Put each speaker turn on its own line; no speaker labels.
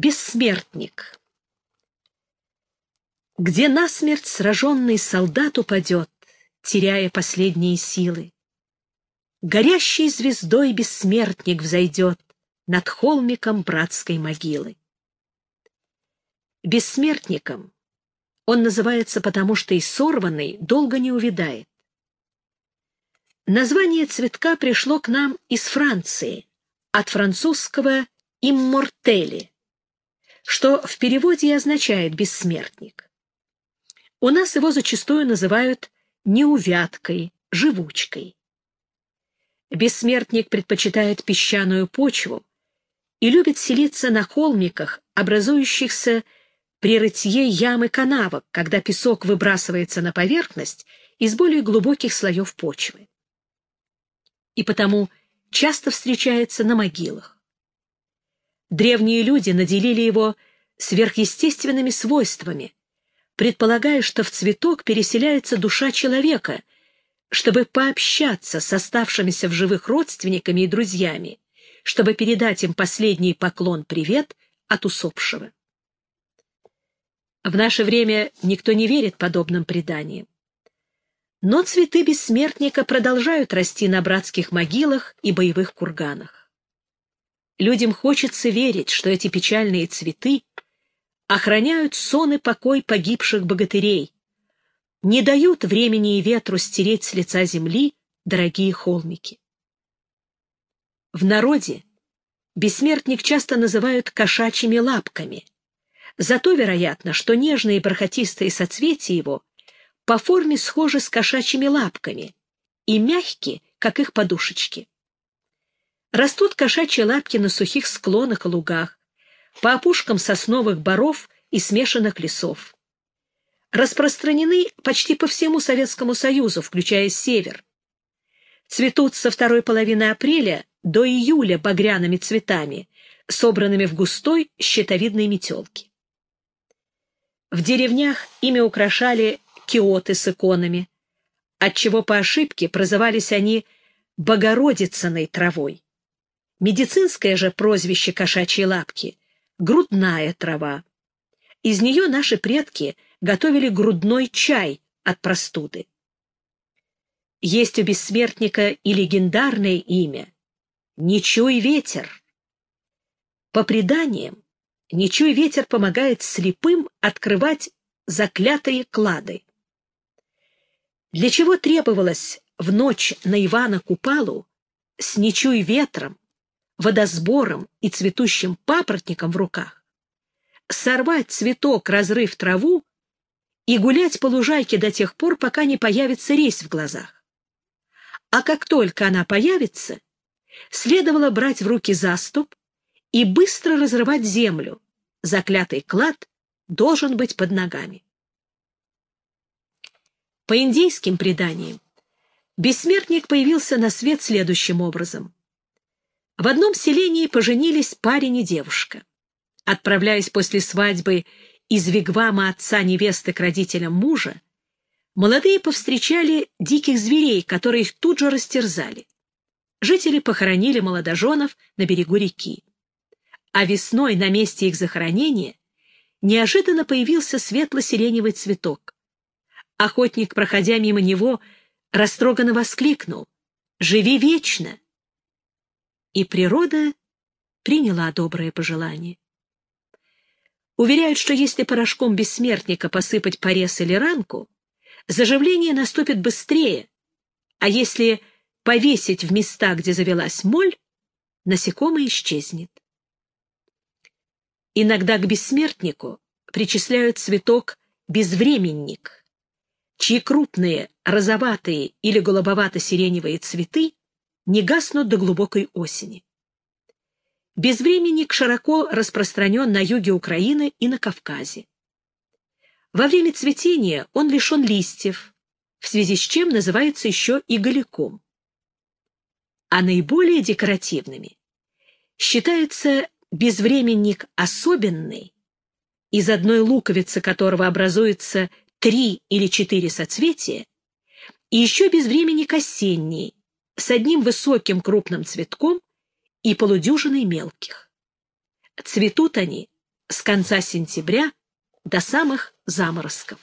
Бессмертник. Где насмерть сраженный солдат упадет, теряя последние силы. Горящей звездой бессмертник взойдет над холмиком братской могилы. Бессмертником он называется потому, что и сорванный долго не увядает. Название цветка пришло к нам из Франции, от французского «иммортели», что в переводе и означает «бессмертник». У нас его зачастую называют неувядкой, живучкой. Бессмертник предпочитает песчаную почву и любит селиться на холмиках, образующихся при рытье ямы канавок, когда песок выбрасывается на поверхность из более глубоких слоев почвы. И потому часто встречается на могилах. Древние люди наделили его сверхъестественными свойствами, предполагая, что в цветок переселяется душа человека, чтобы пообщаться с оставшимися в живых родственниками и друзьями, чтобы передать им последний поклон-привет от усопшего. В наше время никто не верит подобным преданиям. Но цветы бессмертника продолжают расти на братских могилах и боевых курганах. Людям хочется верить, что эти печальные цветы охраняют сон и покой погибших богатырей, не дают времени и ветру стереть с лица земли дорогие холмики. В народе бессмертник часто называют кошачьими лапками, зато вероятно, что нежные и бархатистые соцветия его по форме схожи с кошачьими лапками и мягкие, как их подушечки. Растут кошачьи лапки на сухих склонах и лугах, по опушкам сосновых боров и смешанных лесов. Распространены почти по всему Советскому Союзу, включая север. Цветут со второй половины апреля до июля багряными цветами, собранными в густой щитовидной метелке. В деревнях ими украшали киоты с иконами, отчего по ошибке прозывались они «богородицыной травой». Медицинское же прозвище кошачьей лапки — грудная трава. Из нее наши предки готовили грудной чай от простуды. Есть у бессмертника и легендарное имя — Ничуй ветер. По преданиям, Ничуй ветер помогает слепым открывать заклятые клады. Для чего требовалось в ночь на Ивана Купалу с Ничуй ветром водосбором и цветущим папоротником в руках, сорвать цветок, разрыв траву и гулять по лужайке до тех пор, пока не появится резь в глазах. А как только она появится, следовало брать в руки заступ и быстро разрывать землю. Заклятый клад должен быть под ногами. По индейским преданиям, бессмертник появился на свет следующим образом. В одном селении поженились парень и девушка. Отправляясь после свадьбы из вигвама отца невесты к родителям мужа, молодые повстречали диких зверей, которые их тут же растерзали. Жители похоронили молодоженов на берегу реки. А весной на месте их захоронения неожиданно появился светло-сиреневый цветок. Охотник, проходя мимо него, растроганно воскликнул «Живи вечно!» И природа приняла доброе пожелание. Уверяют, что если порошком бессмертника посыпать порез или ранку, заживление наступит быстрее, а если повесить в места, где завелась моль, насекомое исчезнет. Иногда к бессмертнику причисляют цветок безвременник, чьи крупные розоватые или голубовато-сиреневые цветы не гаснут до глубокой осени. Безвременник широко распространен на юге Украины и на Кавказе. Во время цветения он лишен листьев, в связи с чем называется еще и голиком. А наиболее декоративными считается безвременник особенный, из одной луковицы которого образуется три или четыре соцветия, и еще безвременник осенний, с одним высоким крупным цветком и полудюжиной мелких. Цветут они с конца сентября до самых заморозков.